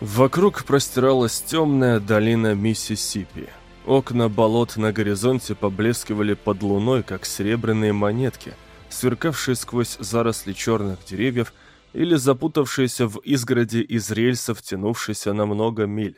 Вокруг простиралась темная долина Миссисипи. Окна болот на горизонте поблескивали под луной, как серебряные монетки, сверкавшие сквозь заросли черных деревьев или запутавшиеся в изгороди из рельсов, тянувшиеся на много миль.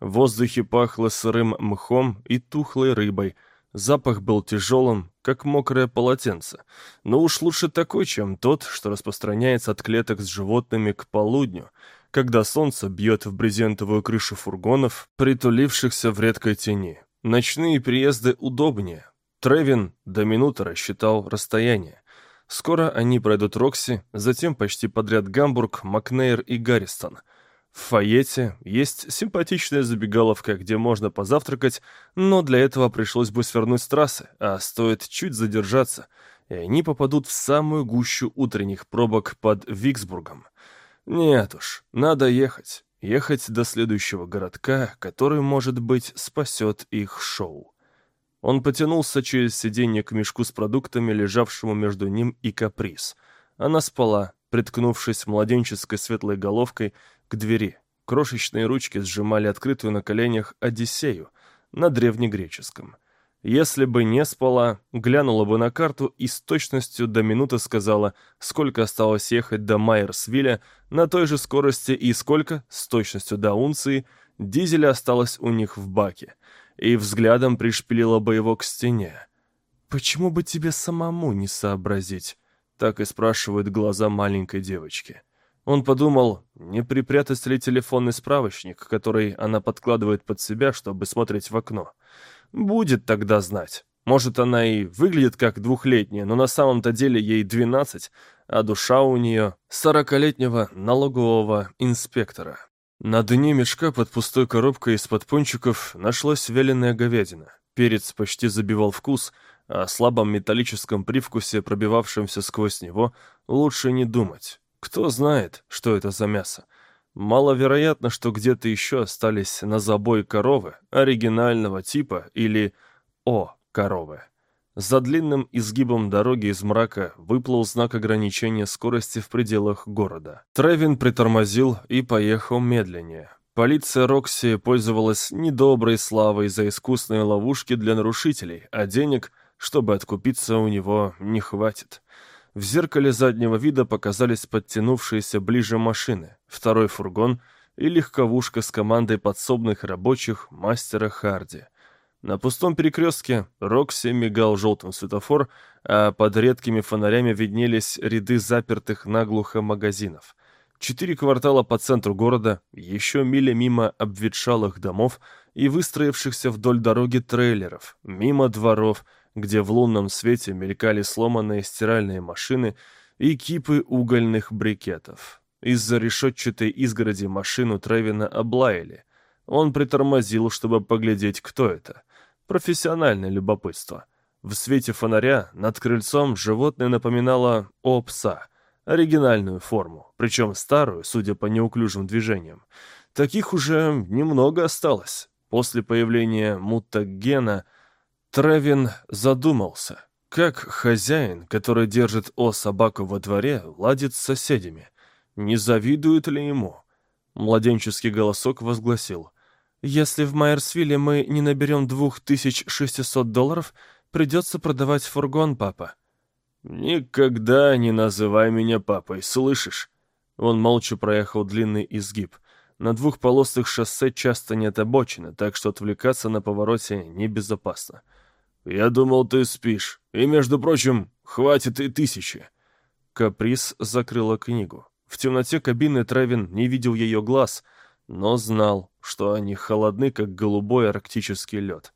В воздухе пахло сырым мхом и тухлой рыбой. Запах был тяжелым, как мокрое полотенце. Но уж лучше такой, чем тот, что распространяется от клеток с животными к полудню, когда солнце бьет в брезентовую крышу фургонов, притулившихся в редкой тени. Ночные приезды удобнее. Тревин до минуты рассчитал расстояние. Скоро они пройдут Рокси, затем почти подряд Гамбург, Макнейр и Гарристон. В Файете есть симпатичная забегаловка, где можно позавтракать, но для этого пришлось бы свернуть с трассы, а стоит чуть задержаться, и они попадут в самую гущу утренних пробок под Виксбургом. Нет уж, надо ехать. Ехать до следующего городка, который, может быть, спасет их шоу. Он потянулся через сиденье к мешку с продуктами, лежавшему между ним и каприз. Она спала, приткнувшись младенческой светлой головкой к двери. Крошечные ручки сжимали открытую на коленях Одиссею на древнегреческом. Если бы не спала, глянула бы на карту и с точностью до минуты сказала, сколько осталось ехать до Майерсвилля на той же скорости и сколько, с точностью до унции, дизеля осталось у них в баке, и взглядом пришпилила бы его к стене. «Почему бы тебе самому не сообразить?» Так и спрашивают глаза маленькой девочки. Он подумал, не припрятать ли телефонный справочник, который она подкладывает под себя, чтобы смотреть в окно. Будет тогда знать. Может, она и выглядит как двухлетняя, но на самом-то деле ей 12, а душа у нее сорокалетнего налогового инспектора. На дне мешка под пустой коробкой из-под пончиков нашлась вяленая говядина. Перец почти забивал вкус, а о слабом металлическом привкусе, пробивавшемся сквозь него, лучше не думать. Кто знает, что это за мясо. Маловероятно, что где-то еще остались на забой коровы оригинального типа или О коровы. За длинным изгибом дороги из мрака выплыл знак ограничения скорости в пределах города. Тревин притормозил и поехал медленнее. Полиция Рокси пользовалась недоброй славой за искусные ловушки для нарушителей, а денег, чтобы откупиться, у него не хватит. В зеркале заднего вида показались подтянувшиеся ближе машины, второй фургон и легковушка с командой подсобных рабочих мастера Харди. На пустом перекрестке Рокси мигал желтым светофор, а под редкими фонарями виднелись ряды запертых наглухо магазинов. Четыре квартала по центру города, еще миля мимо обветшалых домов и выстроившихся вдоль дороги трейлеров, мимо дворов — где в лунном свете мелькали сломанные стиральные машины и кипы угольных брикетов. Из-за решетчатой изгороди машину Тревина облаяли. Он притормозил, чтобы поглядеть, кто это. Профессиональное любопытство. В свете фонаря над крыльцом животное напоминало о пса, оригинальную форму, причем старую, судя по неуклюжим движениям. Таких уже немного осталось. После появления мутагена – Тревин задумался, как хозяин, который держит о собаку во дворе, ладит с соседями. Не завидует ли ему? Младенческий голосок возгласил. «Если в Майерсвилле мы не наберем 2600 долларов, придется продавать фургон, папа». «Никогда не называй меня папой, слышишь?» Он молча проехал длинный изгиб. На двухполосных шоссе часто нет обочины, так что отвлекаться на повороте небезопасно. «Я думал, ты спишь. И, между прочим, хватит и тысячи». Каприз закрыла книгу. В темноте кабины Тревин не видел ее глаз, но знал, что они холодны, как голубой арктический лед.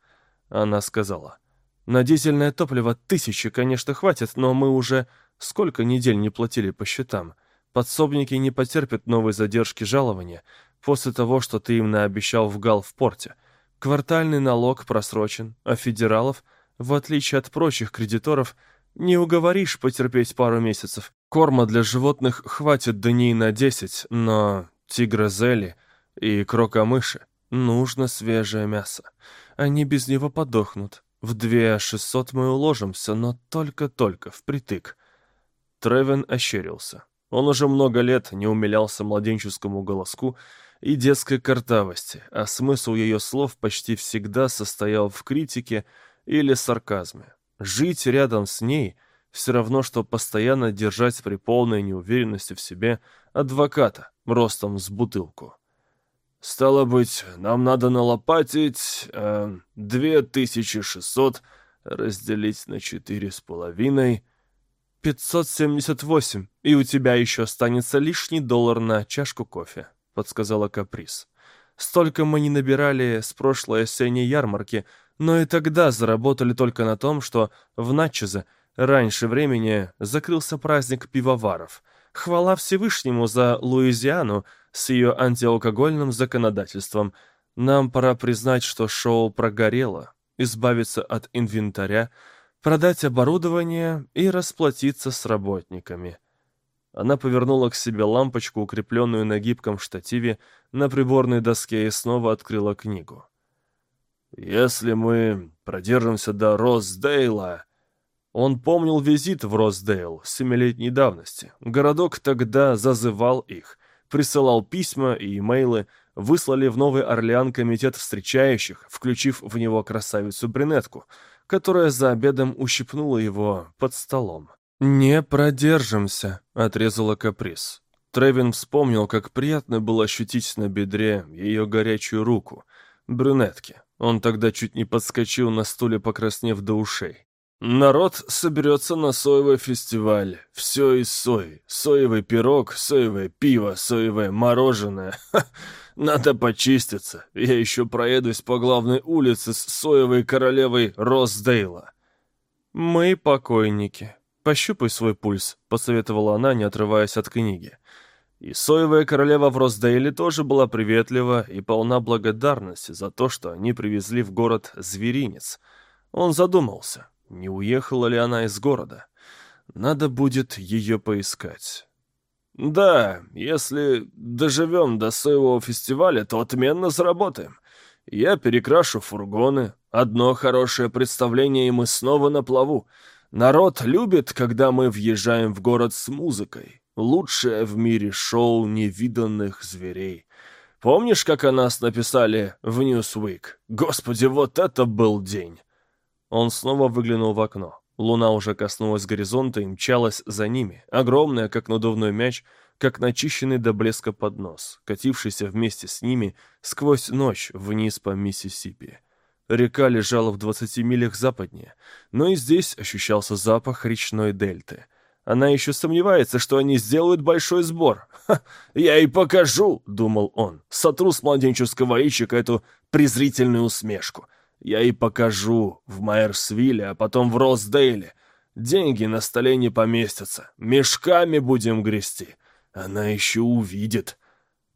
Она сказала, «На дизельное топливо тысячи, конечно, хватит, но мы уже сколько недель не платили по счетам. Подсобники не потерпят новой задержки жалования после того, что ты им наобещал в Гал в порте. Квартальный налог просрочен, а федералов в отличие от прочих кредиторов, не уговоришь потерпеть пару месяцев. Корма для животных хватит дней на десять, но тигрозели и крокомыши нужно свежее мясо. Они без него подохнут. В две шестьсот мы уложимся, но только-только, впритык. Тревен ощерился. Он уже много лет не умилялся младенческому голоску и детской картавости, а смысл ее слов почти всегда состоял в критике или сарказме. Жить рядом с ней все равно, что постоянно держать при полной неуверенности в себе адвоката ростом с бутылку. Стало быть, нам надо налопатить э, 2600 разделить на четыре с половиной. 578, и у тебя еще останется лишний доллар на чашку кофе, подсказала Каприз. Столько мы не набирали с прошлой осенней ярмарки, но и тогда заработали только на том, что в Натчезе раньше времени закрылся праздник пивоваров. Хвала Всевышнему за Луизиану, с ее антиалкогольным законодательством. Нам пора признать, что шоу прогорело, избавиться от инвентаря, продать оборудование и расплатиться с работниками. Она повернула к себе лампочку, укрепленную на гибком штативе, на приборной доске и снова открыла книгу. «Если мы продержимся до Росдейла...» Он помнил визит в Росдейл семилетней давности. Городок тогда зазывал их присылал письма и имейлы, выслали в Новый Орлеан комитет встречающих, включив в него красавицу-брюнетку, которая за обедом ущипнула его под столом. «Не продержимся», — отрезала каприз. Тревин вспомнил, как приятно было ощутить на бедре ее горячую руку, брюнетки. Он тогда чуть не подскочил на стуле, покраснев до ушей. Народ соберется на соевый фестиваль. Все из сои. Соевый пирог, соевое пиво, соевое мороженое. Ха, надо почиститься. Я еще проедусь по главной улице с соевой королевой Росдейла. Мы покойники. Пощупай свой пульс, посоветовала она, не отрываясь от книги. И соевая королева в Росдейле тоже была приветлива и полна благодарности за то, что они привезли в город зверинец. Он задумался. Не уехала ли она из города? Надо будет ее поискать. Да, если доживем до соевого фестиваля, то отменно заработаем. Я перекрашу фургоны. Одно хорошее представление, и мы снова на плаву. Народ любит, когда мы въезжаем в город с музыкой. Лучшее в мире шоу невиданных зверей. Помнишь, как о нас написали в Newsweek? Господи, вот это был день! Он снова выглянул в окно. Луна уже коснулась горизонта и мчалась за ними, огромная, как надувной мяч, как начищенный до блеска поднос, катившийся вместе с ними сквозь ночь вниз по Миссисипи. Река лежала в двадцати милях западнее, но и здесь ощущался запах речной дельты. Она еще сомневается, что они сделают большой сбор. «Ха, я и покажу!» — думал он. Сотру с младенческого личика эту презрительную усмешку. Я и покажу в Майерсвилле, а потом в Росдейле. Деньги на столе не поместятся. Мешками будем грести. Она еще увидит.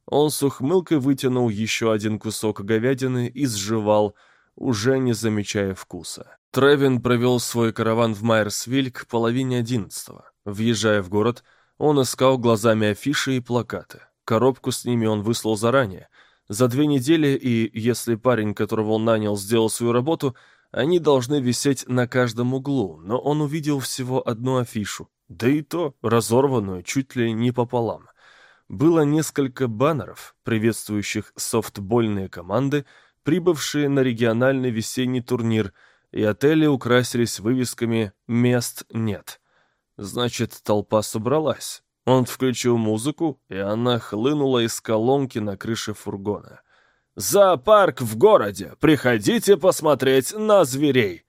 Он с ухмылкой вытянул еще один кусок говядины и сживал, уже не замечая вкуса. Тревин провел свой караван в Майерсвиль к половине одиннадцатого. Въезжая в город, он искал глазами афиши и плакаты. Коробку с ними он выслал заранее, за две недели, и если парень, которого он нанял, сделал свою работу, они должны висеть на каждом углу, но он увидел всего одну афишу, да и то разорванную чуть ли не пополам. Было несколько баннеров, приветствующих софтбольные команды, прибывшие на региональный весенний турнир, и отели украсились вывесками «Мест нет». Значит, толпа собралась. Он включил музыку, и она хлынула из колонки на крыше фургона. «Зоопарк в городе! Приходите посмотреть на зверей!»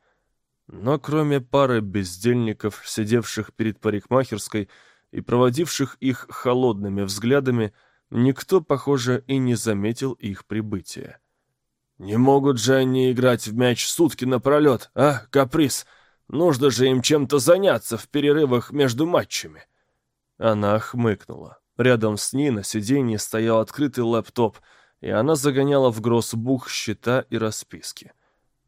Но кроме пары бездельников, сидевших перед парикмахерской и проводивших их холодными взглядами, никто, похоже, и не заметил их прибытия. «Не могут же они играть в мяч сутки напролет, а, каприз? Нужно же им чем-то заняться в перерывах между матчами!» Она хмыкнула. Рядом с ней на сиденье стоял открытый лэптоп, и она загоняла в гроссбух счета и расписки.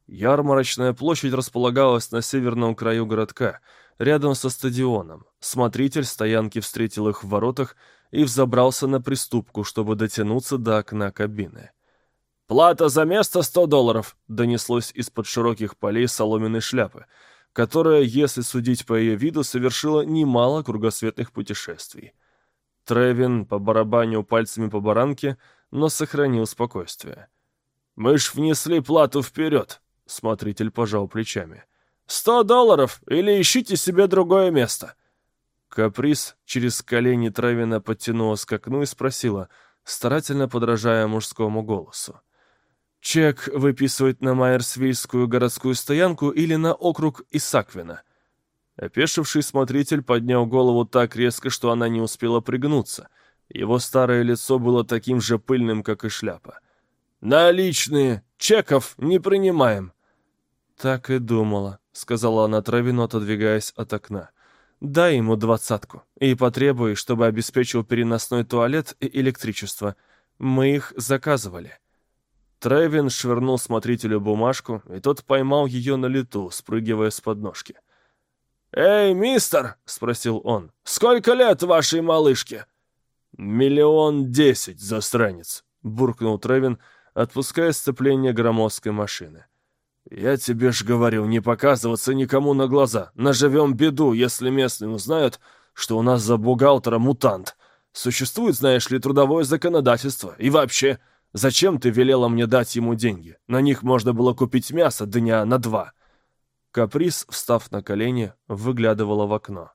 Ярмарочная площадь располагалась на северном краю городка, рядом со стадионом. Смотритель стоянки встретил их в воротах и взобрался на приступку, чтобы дотянуться до окна кабины. «Плата за место сто долларов!» — донеслось из-под широких полей соломенной шляпы — которая, если судить по ее виду, совершила немало кругосветных путешествий. Тревин побарабанил пальцами по баранке, но сохранил спокойствие. «Мы ж внесли плату вперед!» — смотритель пожал плечами. «Сто долларов или ищите себе другое место!» Каприз через колени Тревина подтянулась к окну и спросила, старательно подражая мужскому голосу. «Чек выписывать на Майерсвильскую городскую стоянку или на округ Исаквина?» Опешивший смотритель поднял голову так резко, что она не успела пригнуться. Его старое лицо было таким же пыльным, как и шляпа. «Наличные! Чеков не принимаем!» «Так и думала», — сказала она Травину, отодвигаясь от окна. Дай ему двадцатку и потребуй, чтобы обеспечил переносной туалет и электричество. Мы их заказывали». Тревин швырнул смотрителю бумажку, и тот поймал ее на лету, спрыгивая с подножки. «Эй, мистер!» — спросил он. «Сколько лет вашей малышке?» «Миллион десять, засранец!» — буркнул Тревин, отпуская сцепление громоздкой машины. «Я тебе ж говорил не показываться никому на глаза. Наживем беду, если местные узнают, что у нас за бухгалтера мутант. Существует, знаешь ли, трудовое законодательство. И вообще, зачем ты велела мне дать ему деньги? На них можно было купить мясо дня на два». Каприз, встав на колени, выглядывала в окно.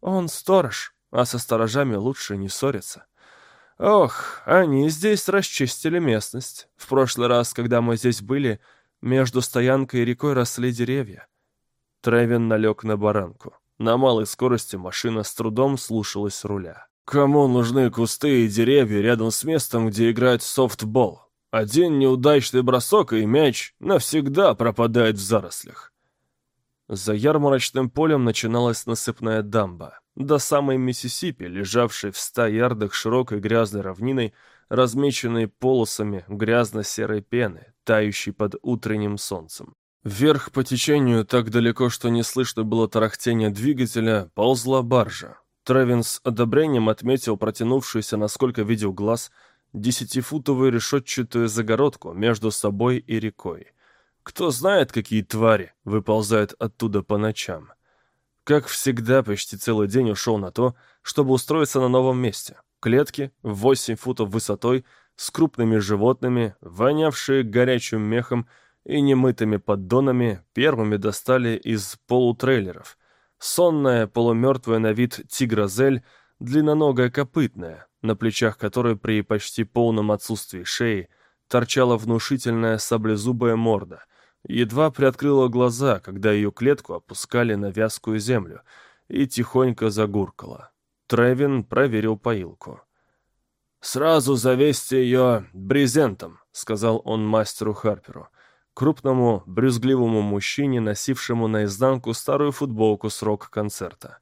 «Он сторож, а со сторожами лучше не ссориться». «Ох, они здесь расчистили местность. В прошлый раз, когда мы здесь были, между стоянкой и рекой росли деревья. Тревин налег на баранку. На малой скорости машина с трудом слушалась руля. Кому нужны кусты и деревья рядом с местом, где играют софтбол? Один неудачный бросок, и мяч навсегда пропадает в зарослях. За ярмарочным полем начиналась насыпная дамба. До самой Миссисипи, лежавшей в ста ярдах широкой грязной равниной, размеченной полосами грязно-серой пены, тающий под утренним солнцем. Вверх по течению, так далеко, что не слышно было тарахтения двигателя, ползла баржа. Тревин с одобрением отметил протянувшуюся, насколько видел глаз, десятифутовую решетчатую загородку между собой и рекой. Кто знает, какие твари выползают оттуда по ночам. Как всегда, почти целый день ушел на то, чтобы устроиться на новом месте. Клетки в 8 футов высотой с крупными животными, вонявшие горячим мехом и немытыми поддонами, первыми достали из полутрейлеров. Сонная, полумертвая на вид тигрозель, длинноногая копытная, на плечах которой при почти полном отсутствии шеи торчала внушительная саблезубая морда, едва приоткрыла глаза, когда ее клетку опускали на вязкую землю, и тихонько загуркала. Тревин проверил поилку. «Сразу завесьте ее брезентом», — сказал он мастеру Харперу, крупному, брюзгливому мужчине, носившему наизнанку старую футболку с рок-концерта.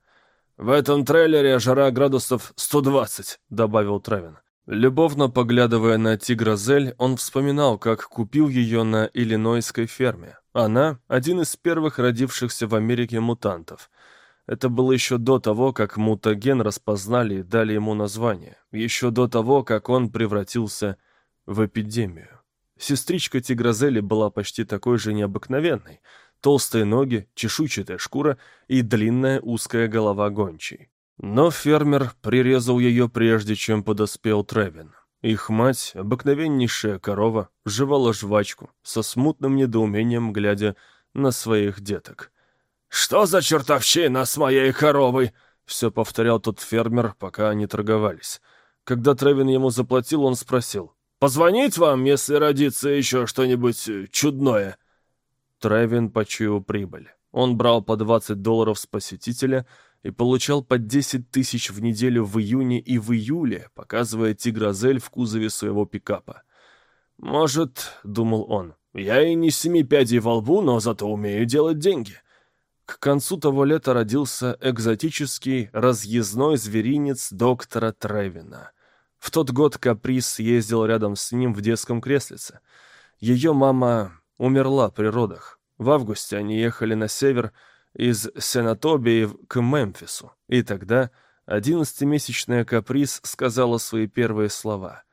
«В этом трейлере жара градусов 120», — добавил Тревин. Любовно поглядывая на тигрозель, он вспоминал, как купил ее на иллинойской ферме. Она — один из первых родившихся в Америке мутантов — это было еще до того, как мутаген распознали и дали ему название. Еще до того, как он превратился в эпидемию. Сестричка Тигрозели была почти такой же необыкновенной. Толстые ноги, чешуйчатая шкура и длинная узкая голова гончей. Но фермер прирезал ее прежде, чем подоспел Тревин. Их мать, обыкновеннейшая корова, жевала жвачку, со смутным недоумением глядя на своих деток. «Что за чертовщина с моей коровой?» Все повторял тот фермер, пока они торговались. Когда Тревин ему заплатил, он спросил. «Позвонить вам, если родится еще что-нибудь э, чудное?» Тревин почуял прибыль. Он брал по 20 долларов с посетителя и получал по 10 тысяч в неделю в июне и в июле, показывая тигрозель в кузове своего пикапа. «Может, — думал он, — я и не семи пядей во лбу, но зато умею делать деньги. К концу того лета родился экзотический разъездной зверинец доктора Тревина. В тот год Каприз ездил рядом с ним в детском креслице. Ее мама умерла при родах. В августе они ехали на север из Сенатобии к Мемфису. И тогда одиннадцатимесячная Каприз сказала свои первые слова.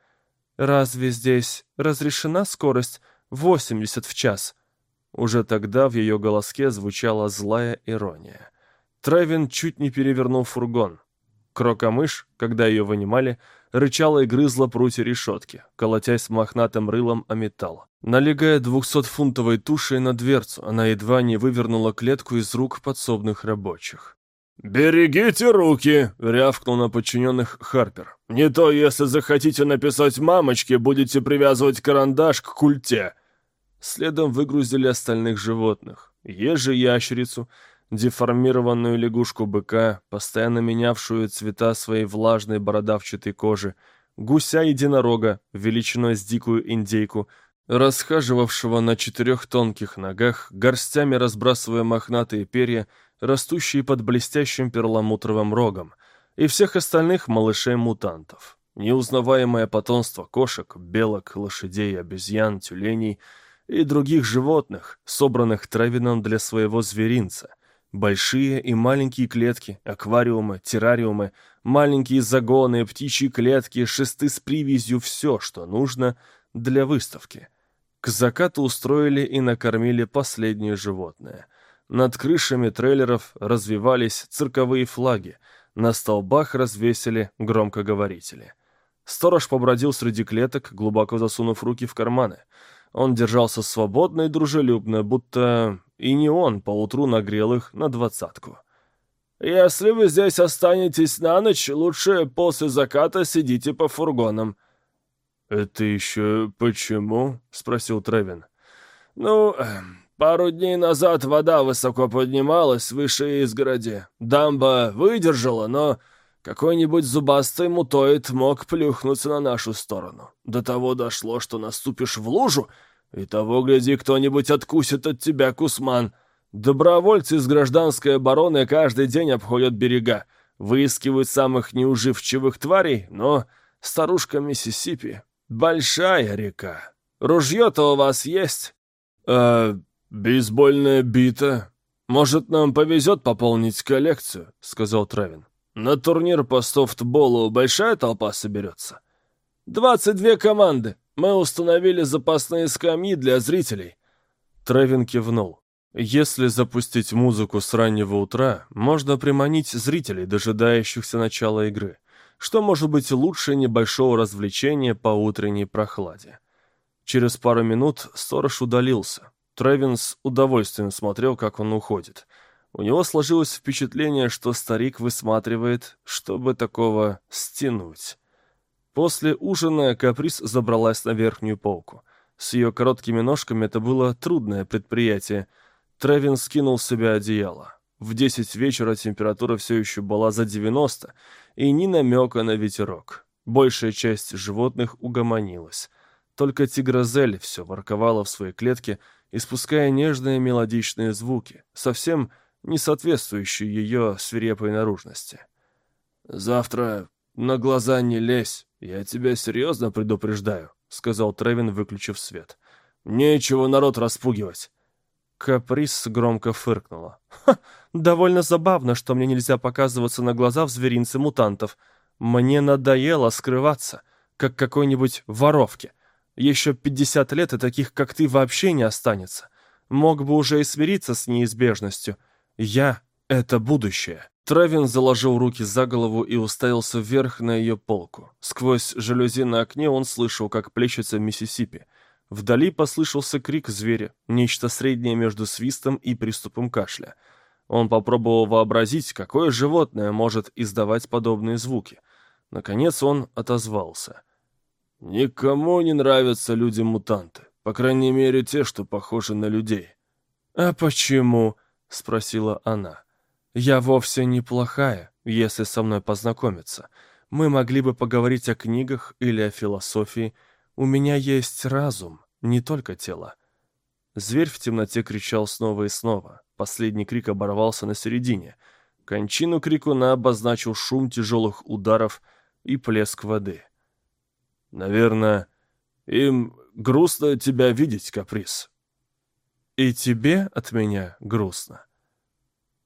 «Разве здесь разрешена скорость 80 в час?» Уже тогда в ее голоске звучала злая ирония. Тревин чуть не перевернул фургон. Крокомыш, когда ее вынимали, рычала и грызла прутья решетки, колотясь мохнатым рылом о металл. Налегая двухсотфунтовой тушей на дверцу, она едва не вывернула клетку из рук подсобных рабочих. «Берегите руки!» — рявкнул на подчиненных Харпер. «Не то, если захотите написать мамочке, будете привязывать карандаш к культе!» Следом выгрузили остальных животных. Ежи ящерицу, деформированную лягушку-быка, постоянно менявшую цвета своей влажной бородавчатой кожи, гуся-единорога, величиной с дикую индейку, расхаживавшего на четырех тонких ногах, горстями разбрасывая мохнатые перья, растущие под блестящим перламутровым рогом, и всех остальных малышей-мутантов. Неузнаваемое потомство кошек, белок, лошадей, обезьян, тюленей и других животных, собранных Травином для своего зверинца. Большие и маленькие клетки, аквариумы, террариумы, маленькие загоны, птичьи клетки, шесты с привязью, все, что нужно для выставки. К закату устроили и накормили последнее животное. Над крышами трейлеров развивались цирковые флаги, на столбах развесили громкоговорители. Сторож побродил среди клеток, глубоко засунув руки в карманы. Он держался свободно и дружелюбно, будто и не он поутру нагрел их на двадцатку. «Если вы здесь останетесь на ночь, лучше после заката сидите по фургонам». «Это еще почему?» — спросил Тревин. «Ну, эм, Пару дней назад вода высоко поднималась выше изгороди. Дамба выдержала, но какой-нибудь зубастый мутоид мог плюхнуться на нашу сторону. До того дошло, что наступишь в лужу, и того, гляди, кто-нибудь откусит от тебя кусман. Добровольцы из гражданской обороны каждый день обходят берега, выискивают самых неуживчивых тварей, но старушка Миссисипи — большая река. Ружье-то у вас есть? Э, «Бейсбольная бита. Может, нам повезет пополнить коллекцию», — сказал Травин. «На турнир по софтболу большая толпа соберется?» «Двадцать две команды. Мы установили запасные скамьи для зрителей». Травин кивнул. Если запустить музыку с раннего утра, можно приманить зрителей, дожидающихся начала игры. Что может быть лучше небольшого развлечения по утренней прохладе? Через пару минут сторож удалился. Тревин с удовольствием смотрел, как он уходит. У него сложилось впечатление, что старик высматривает, чтобы такого стянуть. После ужина Каприз забралась на верхнюю полку. С ее короткими ножками это было трудное предприятие. Тревин скинул с себя одеяло. В десять вечера температура все еще была за 90, и ни намека на ветерок. Большая часть животных угомонилась. Только тигрозель все ворковала в своей клетке, испуская нежные мелодичные звуки, совсем не соответствующие ее свирепой наружности. «Завтра на глаза не лезь, я тебя серьезно предупреждаю», — сказал Тревин, выключив свет. «Нечего народ распугивать». Каприз громко фыркнула. «Ха, довольно забавно, что мне нельзя показываться на глаза в зверинце мутантов. Мне надоело скрываться, как какой-нибудь воровке. Еще пятьдесят лет и таких, как ты, вообще не останется. Мог бы уже и смириться с неизбежностью. Я — это будущее». Травин заложил руки за голову и уставился вверх на ее полку. Сквозь жалюзи на окне он слышал, как плещется Миссисипи. Вдали послышался крик зверя, нечто среднее между свистом и приступом кашля. Он попробовал вообразить, какое животное может издавать подобные звуки. Наконец он отозвался — Никому не нравятся люди-мутанты. По крайней мере, те, что похожи на людей. «А почему?» — спросила она. «Я вовсе неплохая, если со мной познакомиться. Мы могли бы поговорить о книгах или о философии. У меня есть разум, не только тело». Зверь в темноте кричал снова и снова. Последний крик оборвался на середине. Кончину крикуна обозначил шум тяжелых ударов и плеск воды. Наверное, им грустно тебя видеть, Каприз. И тебе от меня грустно.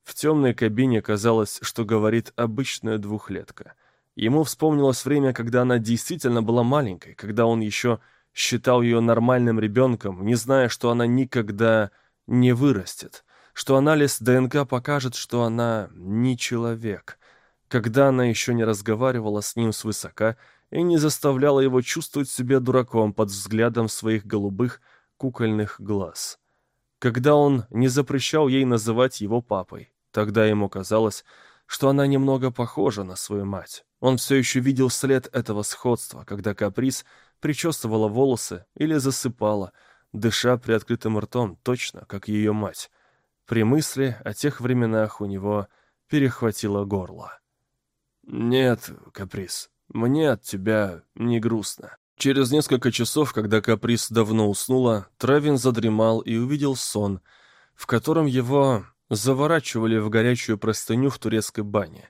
В темной кабине казалось, что говорит обычная двухлетка. Ему вспомнилось время, когда она действительно была маленькой, когда он еще считал ее нормальным ребенком, не зная, что она никогда не вырастет, что анализ ДНК покажет, что она не человек. когда она еще не разговаривала с ним свысока и не заставляла его чувствовать себя дураком под взглядом своих голубых кукольных глаз. Когда он не запрещал ей называть его папой, тогда ему казалось, что она немного похожа на свою мать. Он все еще видел след этого сходства, когда Каприз причесывала волосы или засыпала, дыша приоткрытым ртом, точно как ее мать. При мысли о тех временах у него перехватило горло. «Нет, Каприз, мне от тебя не грустно». Через несколько часов, когда Каприз давно уснула, Травин задремал и увидел сон, в котором его заворачивали в горячую простыню в турецкой бане.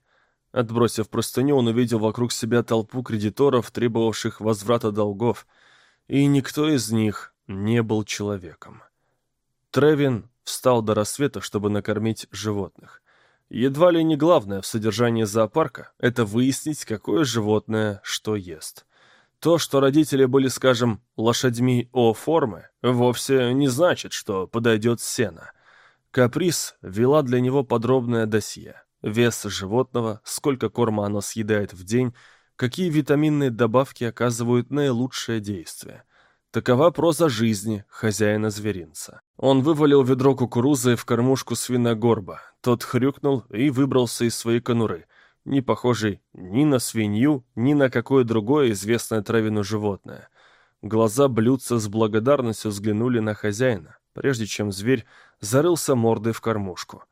Отбросив простыню, он увидел вокруг себя толпу кредиторов, требовавших возврата долгов, и никто из них не был человеком. Тревин встал до рассвета, чтобы накормить животных. Едва ли не главное в содержании зоопарка – это выяснить, какое животное что ест. То, что родители были, скажем, лошадьми О-формы, вовсе не значит, что подойдет сено. Каприз вела для него подробное досье. Вес животного, сколько корма оно съедает в день, какие витаминные добавки оказывают наилучшее действие. Такова проза жизни хозяина зверинца. Он вывалил ведро кукурузы в кормушку свиногорба. Тот хрюкнул и выбрался из своей конуры, не похожий ни на свинью, ни на какое другое известное травину животное. Глаза блюдца с благодарностью взглянули на хозяина, прежде чем зверь зарылся мордой в кормушку.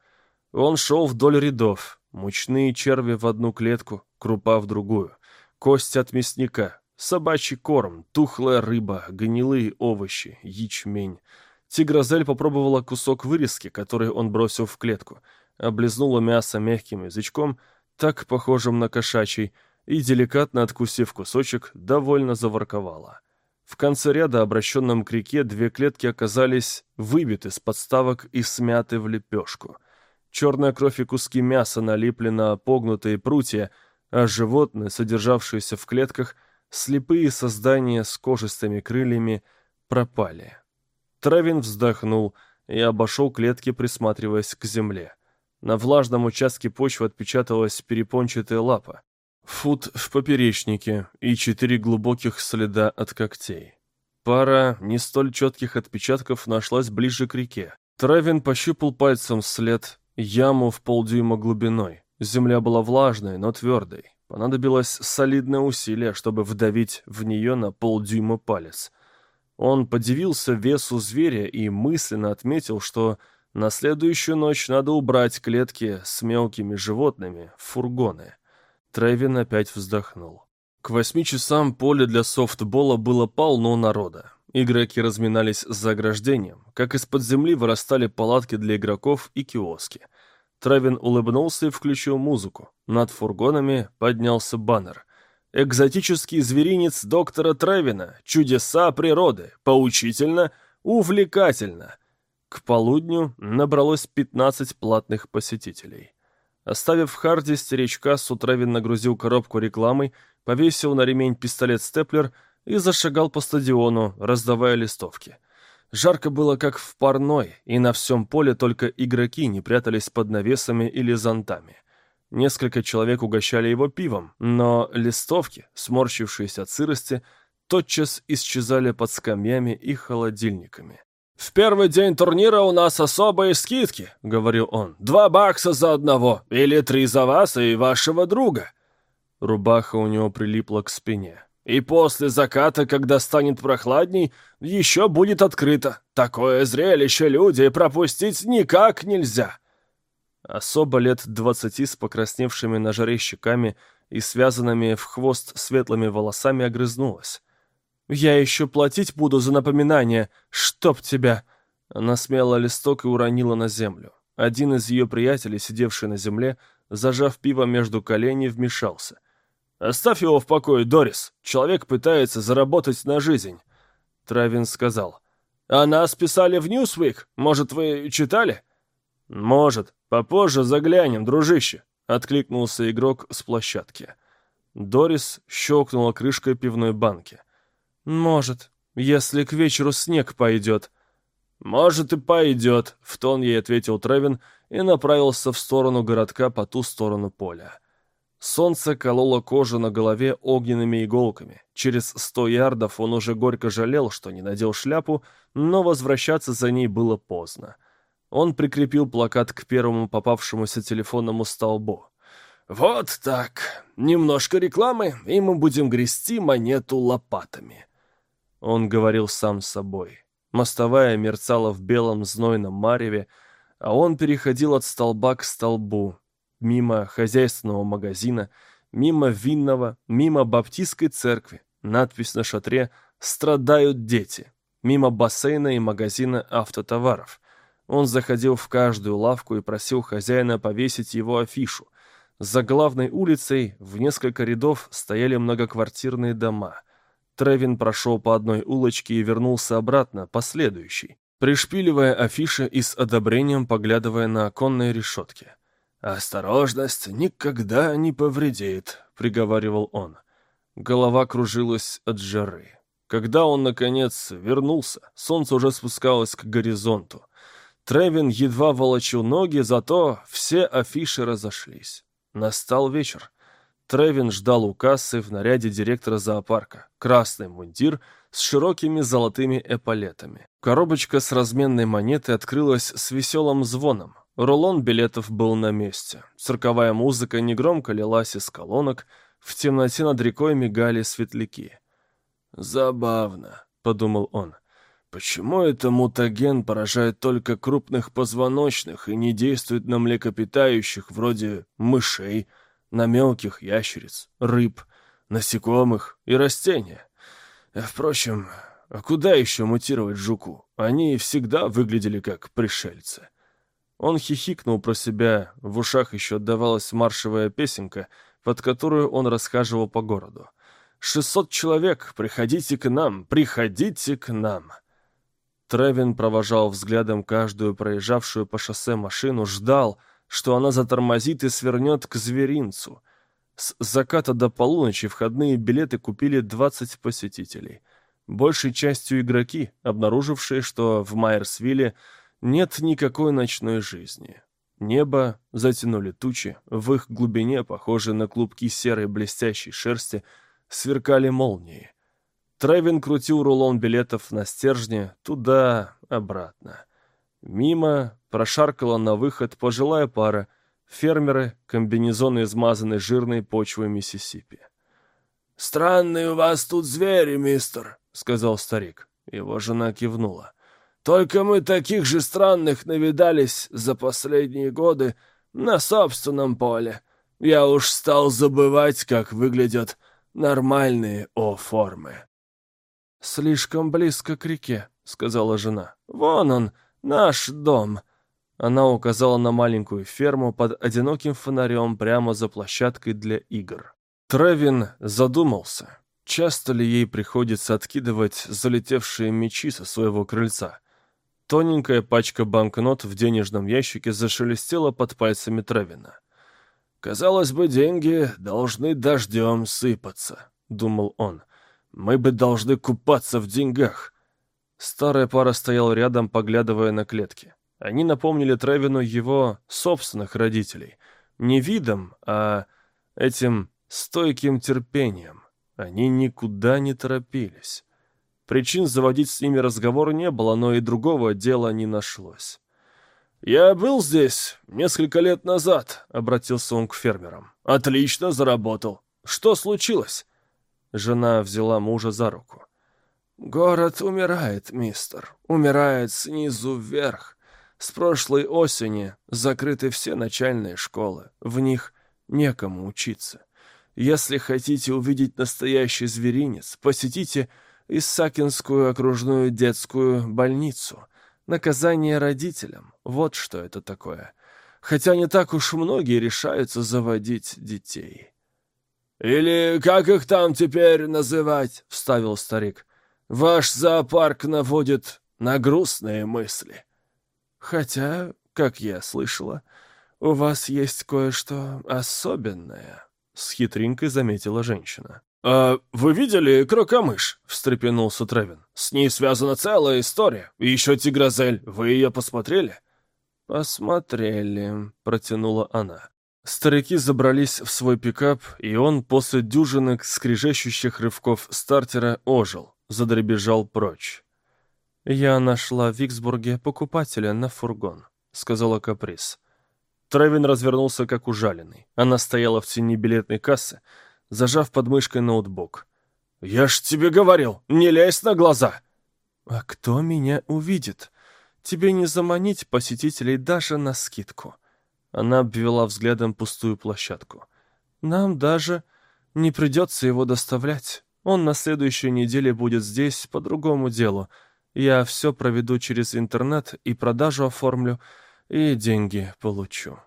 Он шел вдоль рядов, мучные черви в одну клетку, крупа в другую, кость от мясника, Собачий корм, тухлая рыба, гнилые овощи, ячмень. Тигрозель попробовала кусок вырезки, который он бросил в клетку, облизнула мясо мягким язычком, так похожим на кошачий, и, деликатно откусив кусочек, довольно заворковала. В конце ряда, обращенном к реке, две клетки оказались выбиты с подставок и смяты в лепешку. Черная кровь и куски мяса налипли на погнутые прутья, а животные, содержавшиеся в клетках, слепые создания с кожистыми крыльями пропали. Травин вздохнул и обошел клетки, присматриваясь к земле. На влажном участке почвы отпечаталась перепончатая лапа, фут в поперечнике и четыре глубоких следа от когтей. Пара не столь четких отпечатков нашлась ближе к реке. Травин пощупал пальцем след, яму в полдюйма глубиной. Земля была влажной, но твердой. Понадобилось солидное усилие, чтобы вдавить в нее на полдюйма палец. Он подивился весу зверя и мысленно отметил, что на следующую ночь надо убрать клетки с мелкими животными в фургоны. Тревин опять вздохнул. К восьми часам поле для софтбола было полно народа. Игроки разминались за ограждением, как из-под земли вырастали палатки для игроков и киоски – Травин улыбнулся и включил музыку. Над фургонами поднялся баннер. «Экзотический зверинец доктора Травина. Чудеса природы. Поучительно, увлекательно». К полудню набралось 15 платных посетителей. Оставив Харди стеречь кассу, Травин нагрузил коробку рекламой, повесил на ремень пистолет-степлер и зашагал по стадиону, раздавая листовки. Жарко было как в парной, и на всем поле только игроки не прятались под навесами или зонтами. Несколько человек угощали его пивом, но листовки, сморщившиеся от сырости, тотчас исчезали под скамьями и холодильниками. «В первый день турнира у нас особые скидки», — говорил он. «Два бакса за одного, или три за вас и вашего друга». Рубаха у него прилипла к спине. И после заката, когда станет прохладней, еще будет открыто. Такое зрелище люди пропустить никак нельзя. Особо лет двадцати с покрасневшими на жаре щеками и связанными в хвост светлыми волосами огрызнулась. «Я еще платить буду за напоминание, чтоб тебя!» Она смела листок и уронила на землю. Один из ее приятелей, сидевший на земле, зажав пиво между коленей, вмешался. «Оставь его в покое, Дорис. Человек пытается заработать на жизнь», — Травин сказал. «А нас писали в Ньюсвик. Может, вы читали?» «Может. Попозже заглянем, дружище», — откликнулся игрок с площадки. Дорис щелкнула крышкой пивной банки. «Может, если к вечеру снег пойдет». «Может, и пойдет», — в тон ей ответил Тревин и направился в сторону городка по ту сторону поля. Солнце кололо кожу на голове огненными иголками. Через сто ярдов он уже горько жалел, что не надел шляпу, но возвращаться за ней было поздно. Он прикрепил плакат к первому попавшемуся телефонному столбу. «Вот так. Немножко рекламы, и мы будем грести монету лопатами». Он говорил сам с собой. Мостовая мерцала в белом знойном мареве, а он переходил от столба к столбу, мимо хозяйственного магазина, мимо винного, мимо баптистской церкви, надпись на шатре «Страдают дети», мимо бассейна и магазина автотоваров. Он заходил в каждую лавку и просил хозяина повесить его афишу. За главной улицей в несколько рядов стояли многоквартирные дома. Тревин прошел по одной улочке и вернулся обратно, по следующей, пришпиливая афиши и с одобрением поглядывая на оконные решетки. «Осторожность никогда не повредит», — приговаривал он. Голова кружилась от жары. Когда он, наконец, вернулся, солнце уже спускалось к горизонту. Тревин едва волочил ноги, зато все афиши разошлись. Настал вечер. Тревин ждал у кассы в наряде директора зоопарка. Красный мундир с широкими золотыми эполетами. Коробочка с разменной монетой открылась с веселым звоном. Рулон билетов был на месте. Цирковая музыка негромко лилась из колонок, в темноте над рекой мигали светляки. «Забавно», — подумал он. «Почему это мутаген поражает только крупных позвоночных и не действует на млекопитающих, вроде мышей, на мелких ящериц, рыб, насекомых и растения? Впрочем, а куда еще мутировать жуку? Они всегда выглядели как пришельцы». Он хихикнул про себя, в ушах еще отдавалась маршевая песенка, под которую он расхаживал по городу. «Шестьсот человек, приходите к нам, приходите к нам!» Тревин провожал взглядом каждую проезжавшую по шоссе машину, ждал, что она затормозит и свернет к зверинцу. С заката до полуночи входные билеты купили 20 посетителей. Большей частью игроки, обнаружившие, что в Майерсвилле нет никакой ночной жизни. Небо затянули тучи, в их глубине, похожие на клубки серой блестящей шерсти, сверкали молнии. Тревин крутил рулон билетов на стержне туда-обратно. Мимо прошаркала на выход пожилая пара, фермеры, комбинезоны измазаны жирной почвой Миссисипи. «Странные у вас тут звери, мистер», — сказал старик. Его жена кивнула. Только мы таких же странных навидались за последние годы на собственном поле. Я уж стал забывать, как выглядят нормальные О-формы. «Слишком близко к реке», — сказала жена. «Вон он, наш дом». Она указала на маленькую ферму под одиноким фонарем прямо за площадкой для игр. Тревин задумался, часто ли ей приходится откидывать залетевшие мечи со своего крыльца. Тоненькая пачка банкнот в денежном ящике зашелестела под пальцами Тревина. «Казалось бы, деньги должны дождем сыпаться», — думал он. «Мы бы должны купаться в деньгах». Старая пара стояла рядом, поглядывая на клетки. Они напомнили Тревину его собственных родителей. Не видом, а этим стойким терпением. Они никуда не торопились. Причин заводить с ними разговор не было, но и другого дела не нашлось. «Я был здесь несколько лет назад», — обратился он к фермерам. «Отлично заработал. Что случилось?» Жена взяла мужа за руку. «Город умирает, мистер. Умирает снизу вверх. С прошлой осени закрыты все начальные школы. В них некому учиться. Если хотите увидеть настоящий зверинец, посетите Иссакинскую окружную детскую больницу. Наказание родителям. Вот что это такое. Хотя не так уж многие решаются заводить детей. «Или как их там теперь называть?» — вставил старик. «Ваш зоопарк наводит на грустные мысли». «Хотя, как я слышала, у вас есть кое-что особенное», — с хитринкой заметила женщина. «А вы видели крокомыш?» — встрепенулся Тревин. «С ней связана целая история. И еще тигрозель. Вы ее посмотрели?» «Посмотрели», — протянула она. Старики забрались в свой пикап, и он после дюжины скрежещущих рывков стартера ожил, задребежал прочь. «Я нашла в Виксбурге покупателя на фургон», — сказала Каприз. Тревин развернулся как ужаленный. Она стояла в тени билетной кассы, зажав под мышкой ноутбук. «Я ж тебе говорил, не лезь на глаза!» «А кто меня увидит? Тебе не заманить посетителей даже на скидку». Она обвела взглядом пустую площадку. «Нам даже не придется его доставлять. Он на следующей неделе будет здесь по другому делу. Я все проведу через интернет и продажу оформлю, и деньги получу».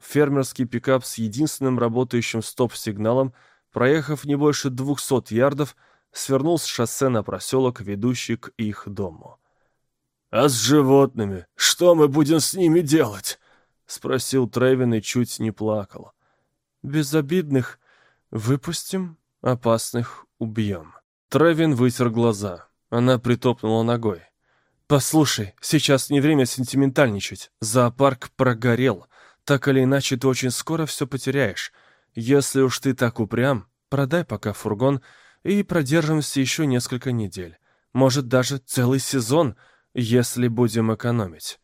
Фермерский пикап с единственным работающим стоп-сигналом, проехав не больше двухсот ярдов, свернул с шоссе на проселок, ведущий к их дому. «А с животными? Что мы будем с ними делать?» — спросил Тревин и чуть не плакал. «Безобидных выпустим, опасных убьем». Тревин вытер глаза. Она притопнула ногой. «Послушай, сейчас не время сентиментальничать. Зоопарк прогорел. Так или иначе, ты очень скоро все потеряешь. Если уж ты так упрям, продай пока фургон и продержимся еще несколько недель. Может, даже целый сезон, если будем экономить».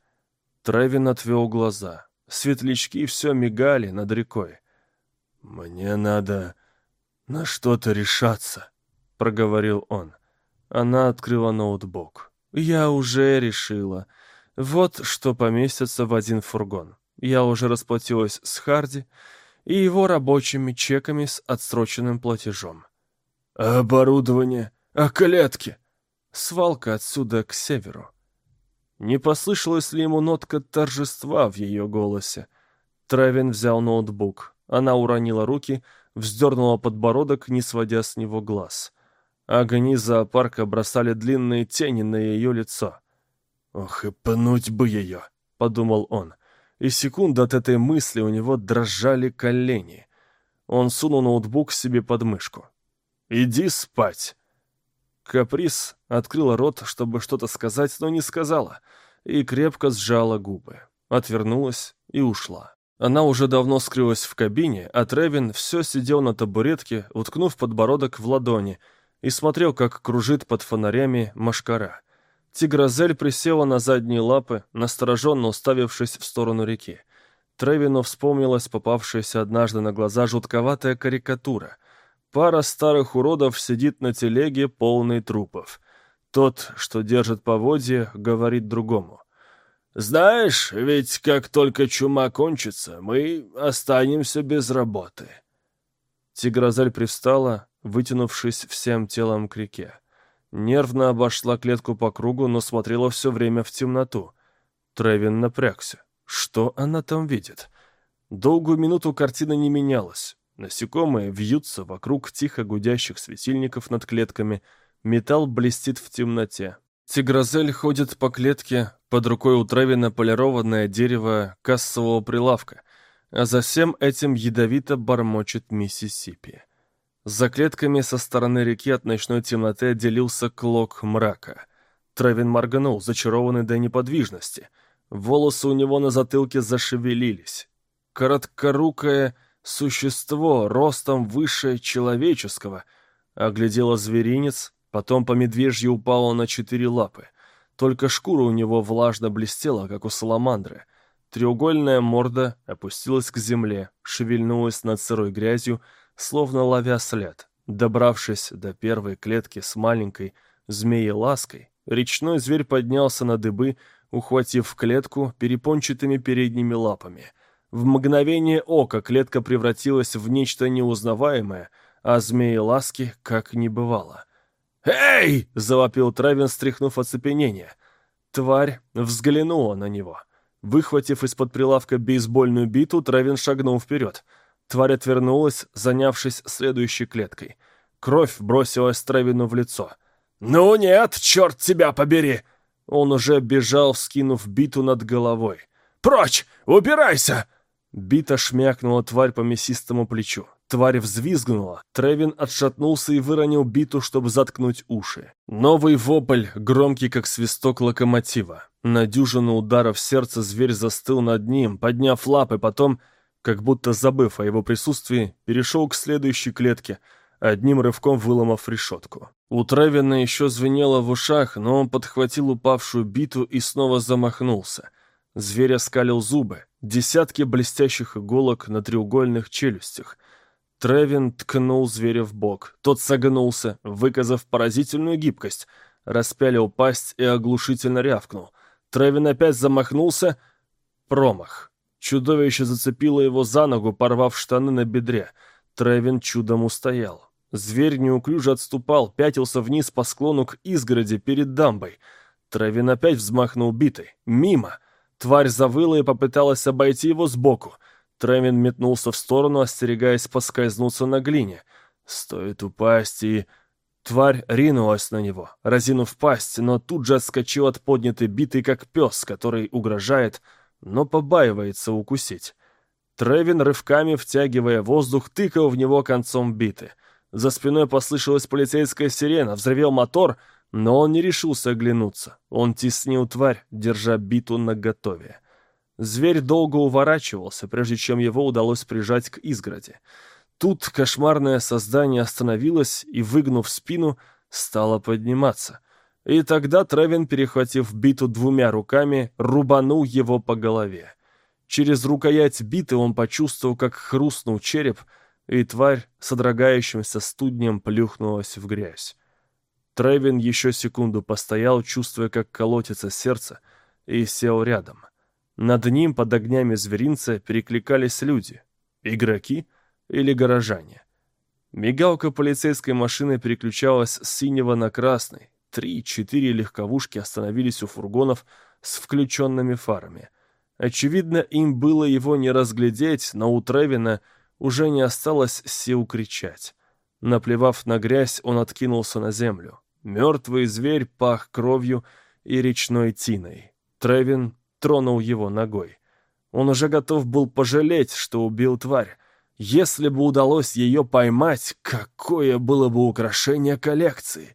Тревин отвел глаза. Светлячки все мигали над рекой. «Мне надо на что-то решаться», — проговорил он. Она открыла ноутбук. «Я уже решила. Вот что поместится в один фургон. Я уже расплатилась с Харди и его рабочими чеками с отсроченным платежом. А оборудование? А клетки? Свалка отсюда к северу. Не послышалась ли ему нотка торжества в ее голосе? Травин взял ноутбук. Она уронила руки, вздернула подбородок, не сводя с него глаз. Огни зоопарка бросали длинные тени на ее лицо. «Ох, и пнуть бы ее!» — подумал он. И секунду от этой мысли у него дрожали колени. Он сунул ноутбук себе под мышку. «Иди спать!» Каприз открыла рот, чтобы что-то сказать, но не сказала, и крепко сжала губы. Отвернулась и ушла. Она уже давно скрылась в кабине, а Тревин все сидел на табуретке, уткнув подбородок в ладони, и смотрел, как кружит под фонарями машкара. Тигразель присела на задние лапы, настороженно уставившись в сторону реки. Тревину вспомнилась попавшаяся однажды на глаза жутковатая карикатура — Пара старых уродов сидит на телеге, полной трупов. Тот, что держит поводья, говорит другому. «Знаешь, ведь как только чума кончится, мы останемся без работы». Тигразель привстала, вытянувшись всем телом к реке. Нервно обошла клетку по кругу, но смотрела все время в темноту. Тревин напрягся. Что она там видит? Долгую минуту картина не менялась. Насекомые вьются вокруг тихо гудящих светильников над клетками, металл блестит в темноте. Тигрозель ходит по клетке, под рукой у Тревина полированное дерево кассового прилавка, а за всем этим ядовито бормочет Миссисипи. За клетками со стороны реки от ночной темноты отделился клок мрака. Тревин моргнул, зачарованный до неподвижности. Волосы у него на затылке зашевелились. Короткорукая существо ростом выше человеческого, оглядела зверинец, потом по медвежьи упала на четыре лапы. Только шкура у него влажно блестела, как у саламандры. Треугольная морда опустилась к земле, шевельнулась над сырой грязью, словно ловя след. Добравшись до первой клетки с маленькой змеей-лаской, речной зверь поднялся на дыбы, ухватив клетку перепончатыми передними лапами — в мгновение ока клетка превратилась в нечто неузнаваемое, а змеи ласки как не бывало. «Эй!» — завопил Травин, стряхнув оцепенение. Тварь взглянула на него. Выхватив из-под прилавка бейсбольную биту, Травин шагнул вперед. Тварь отвернулась, занявшись следующей клеткой. Кровь бросилась Травину в лицо. «Ну нет, черт тебя побери!» Он уже бежал, вскинув биту над головой. «Прочь! Убирайся!» Бита шмякнула тварь по мясистому плечу. Тварь взвизгнула. Тревин отшатнулся и выронил биту, чтобы заткнуть уши. Новый вопль, громкий как свисток локомотива. На дюжину ударов сердца зверь застыл над ним, подняв лапы, потом как будто забыв о его присутствии, перешел к следующей клетке, одним рывком выломав решетку. У Тревина еще звенело в ушах, но он подхватил упавшую биту и снова замахнулся. Зверь оскалил зубы, десятки блестящих иголок на треугольных челюстях. Тревин ткнул зверя в бок. Тот согнулся, выказав поразительную гибкость, распялил пасть и оглушительно рявкнул. Тревин опять замахнулся. Промах. Чудовище зацепило его за ногу, порвав штаны на бедре. Тревин чудом устоял. Зверь неуклюже отступал, пятился вниз по склону к изгороди перед дамбой. Тревин опять взмахнул битой. Мимо. Тварь завыла и попыталась обойти его сбоку. Тревин метнулся в сторону, остерегаясь поскользнуться на глине. Стоит упасть и... Тварь ринулась на него, разинув пасть, но тут же отскочил от поднятой биты, как пес, который угрожает, но побаивается укусить. Тревин, рывками втягивая воздух, тыкал в него концом биты. За спиной послышалась полицейская сирена, взревел мотор, но он не решился оглянуться. Он теснил тварь, держа биту наготове. Зверь долго уворачивался, прежде чем его удалось прижать к изгороди. Тут кошмарное создание остановилось и, выгнув спину, стало подниматься. И тогда Тревин, перехватив биту двумя руками, рубанул его по голове. Через рукоять биты он почувствовал, как хрустнул череп, и тварь содрогающимся студнем плюхнулась в грязь. Тревин еще секунду постоял, чувствуя, как колотится сердце, и сел рядом. Над ним под огнями зверинца перекликались люди. Игроки — или горожане. Мигалка полицейской машины переключалась с синего на красный. Три-четыре легковушки остановились у фургонов с включенными фарами. Очевидно, им было его не разглядеть, но у Тревина уже не осталось сил кричать. Наплевав на грязь, он откинулся на землю. Мертвый зверь пах кровью и речной тиной. Тревин тронул его ногой. Он уже готов был пожалеть, что убил тварь, если бы удалось ее поймать, какое было бы украшение коллекции!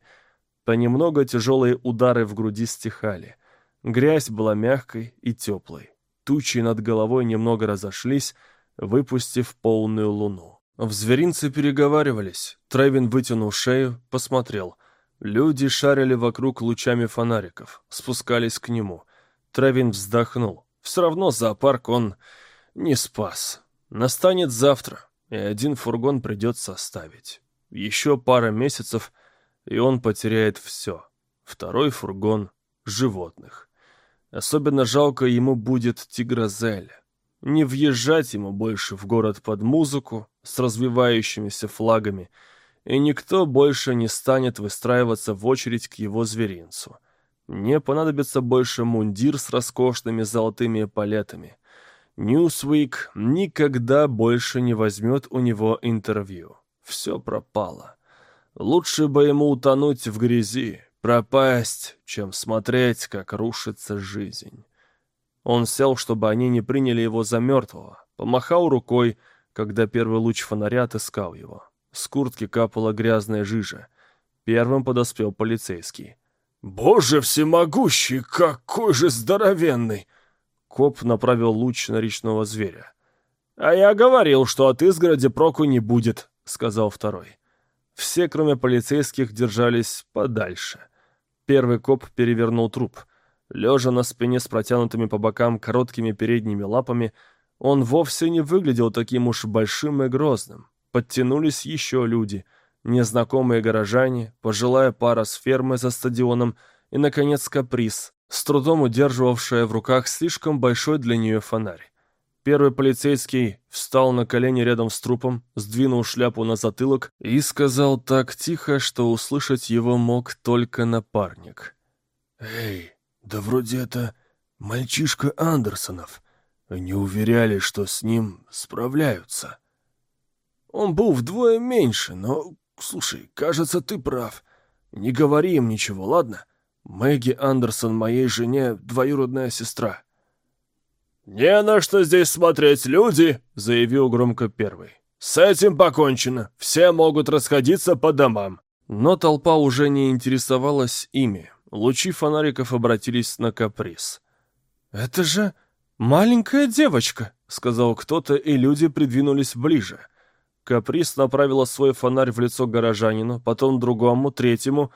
Понемногу тяжелые удары в груди стихали. Грязь была мягкой и теплой. Тучи над головой немного разошлись, выпустив полную луну. В зверинце переговаривались. Тревин вытянул шею, посмотрел. Люди шарили вокруг лучами фонариков, спускались к нему. Тревин вздохнул. Все равно зоопарк он не спас. Настанет завтра, и один фургон придется оставить. Еще пара месяцев, и он потеряет все. Второй фургон — животных. Особенно жалко ему будет Тигразель. Не въезжать ему больше в город под музыку с развивающимися флагами, и никто больше не станет выстраиваться в очередь к его зверинцу. Не понадобится больше мундир с роскошными золотыми палетами. Ньюсвик никогда больше не возьмет у него интервью. Все пропало. Лучше бы ему утонуть в грязи, пропасть, чем смотреть, как рушится жизнь. Он сел, чтобы они не приняли его за мертвого, помахал рукой, когда первый луч фонаря отыскал его. С куртки капала грязная жижа. Первым подоспел полицейский. «Боже всемогущий, какой же здоровенный!» Коп направил луч на речного зверя. «А я говорил, что от изгороди проку не будет», — сказал второй. Все, кроме полицейских, держались подальше. Первый коп перевернул труп. Лежа на спине с протянутыми по бокам короткими передними лапами, он вовсе не выглядел таким уж большим и грозным. Подтянулись еще люди, незнакомые горожане, пожилая пара с фермы за стадионом и, наконец, каприз, с трудом удерживавшая в руках слишком большой для нее фонарь. Первый полицейский встал на колени рядом с трупом, сдвинул шляпу на затылок и сказал так тихо, что услышать его мог только напарник. «Эй, да вроде это мальчишка Андерсонов. Они уверяли, что с ним справляются». «Он был вдвое меньше, но, слушай, кажется, ты прав. Не говори им ничего, ладно? Мэгги Андерсон моей жене двоюродная сестра». «Не на что здесь смотреть, люди!» — заявил громко первый. «С этим покончено. Все могут расходиться по домам». Но толпа уже не интересовалась ими. Лучи фонариков обратились на каприз. «Это же маленькая девочка», — сказал кто-то, и люди придвинулись ближе. Каприз направила свой фонарь в лицо горожанину, потом другому, третьему,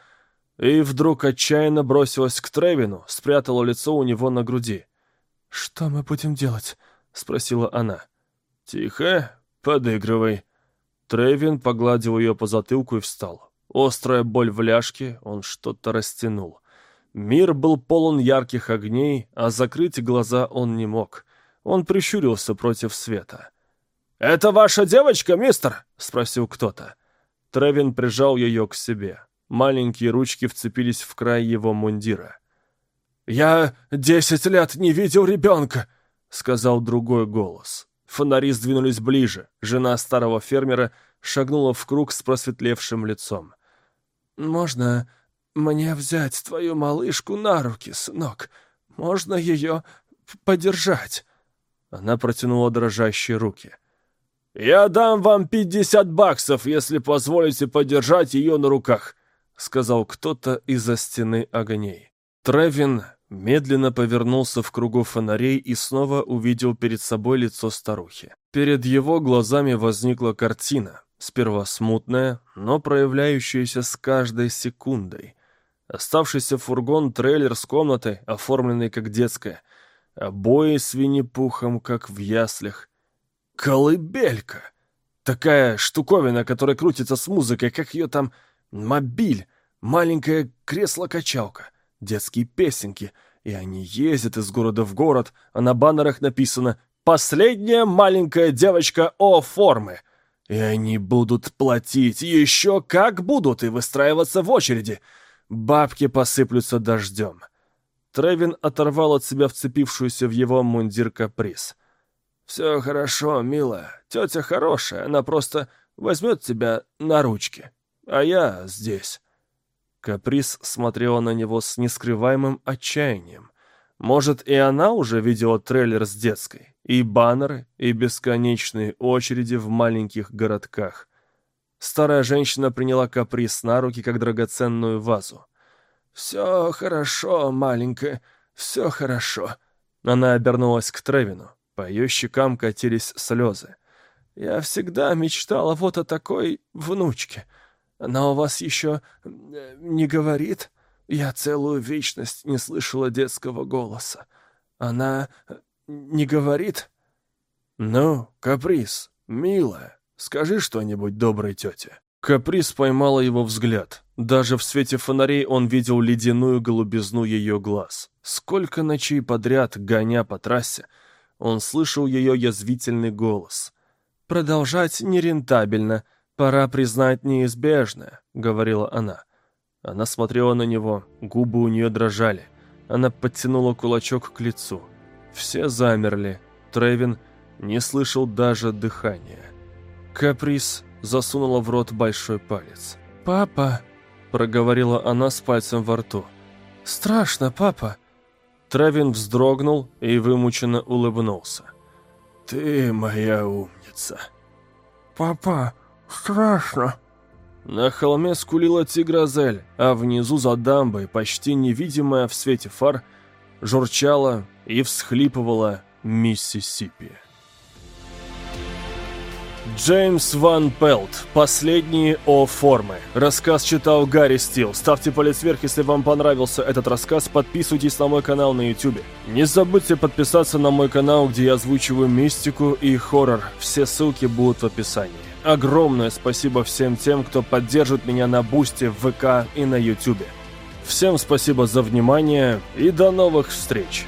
и вдруг отчаянно бросилась к Тревину, спрятала лицо у него на груди. «Что мы будем делать?» — спросила она. «Тихо, подыгрывай». Тревин погладил ее по затылку и встал. Острая боль в ляжке, он что-то растянул. Мир был полон ярких огней, а закрыть глаза он не мог. Он прищурился против света. «Это ваша девочка, мистер?» — спросил кто-то. Тревин прижал ее к себе. Маленькие ручки вцепились в край его мундира. «Я десять лет не видел ребенка!» — сказал другой голос. Фонари сдвинулись ближе. Жена старого фермера шагнула в круг с просветлевшим лицом. «Можно мне взять твою малышку на руки, сынок? Можно ее подержать?» Она протянула дрожащие руки. «Я дам вам пятьдесят баксов, если позволите подержать ее на руках», — сказал кто-то из-за стены огней. Тревин медленно повернулся в кругу фонарей и снова увидел перед собой лицо старухи. Перед его глазами возникла картина, сперва смутная, но проявляющаяся с каждой секундой. Оставшийся фургон, трейлер с комнатой, оформленный как детская, обои с винни-пухом, как в яслях. Колыбелька! Такая штуковина, которая крутится с музыкой, как ее там мобиль, маленькое кресло-качалка детские песенки, и они ездят из города в город, а на баннерах написано «Последняя маленькая девочка О формы». И они будут платить, еще как будут, и выстраиваться в очереди. Бабки посыплются дождем. Тревин оторвал от себя вцепившуюся в его мундир каприз. «Все хорошо, милая. Тетя хорошая, она просто возьмет тебя на ручки. А я здесь». Каприз смотрела на него с нескрываемым отчаянием. Может, и она уже видела трейлер с детской, и баннеры, и бесконечные очереди в маленьких городках. Старая женщина приняла каприз на руки, как драгоценную вазу. «Все хорошо, маленькая, все хорошо». Она обернулась к Тревину. По ее щекам катились слезы. «Я всегда мечтала вот о такой внучке. Она у вас еще э, не говорит? Я целую вечность не слышала детского голоса. Она э, не говорит? Ну, каприз, милая, скажи что-нибудь доброй тете. Каприз поймала его взгляд. Даже в свете фонарей он видел ледяную голубизну ее глаз. Сколько ночей подряд, гоня по трассе, он слышал ее язвительный голос. «Продолжать нерентабельно», «Пора признать неизбежное», — говорила она. Она смотрела на него, губы у нее дрожали. Она подтянула кулачок к лицу. Все замерли. Тревин не слышал даже дыхания. Каприз засунула в рот большой палец. «Папа», — проговорила она с пальцем во рту. «Страшно, папа». Тревин вздрогнул и вымученно улыбнулся. «Ты моя умница». «Папа», Страшно. На холме скулила тигрозель, а внизу за дамбой, почти невидимая в свете фар, журчала и всхлипывала Миссисипи. Джеймс Ван Пелт. Последние О формы. Рассказ читал Гарри Стил. Ставьте палец вверх, если вам понравился этот рассказ. Подписывайтесь на мой канал на YouTube. Не забудьте подписаться на мой канал, где я озвучиваю мистику и хоррор. Все ссылки будут в описании. Огромное спасибо всем тем, кто поддержит меня на Бусте, в ВК и на YouTube. Всем спасибо за внимание и до новых встреч!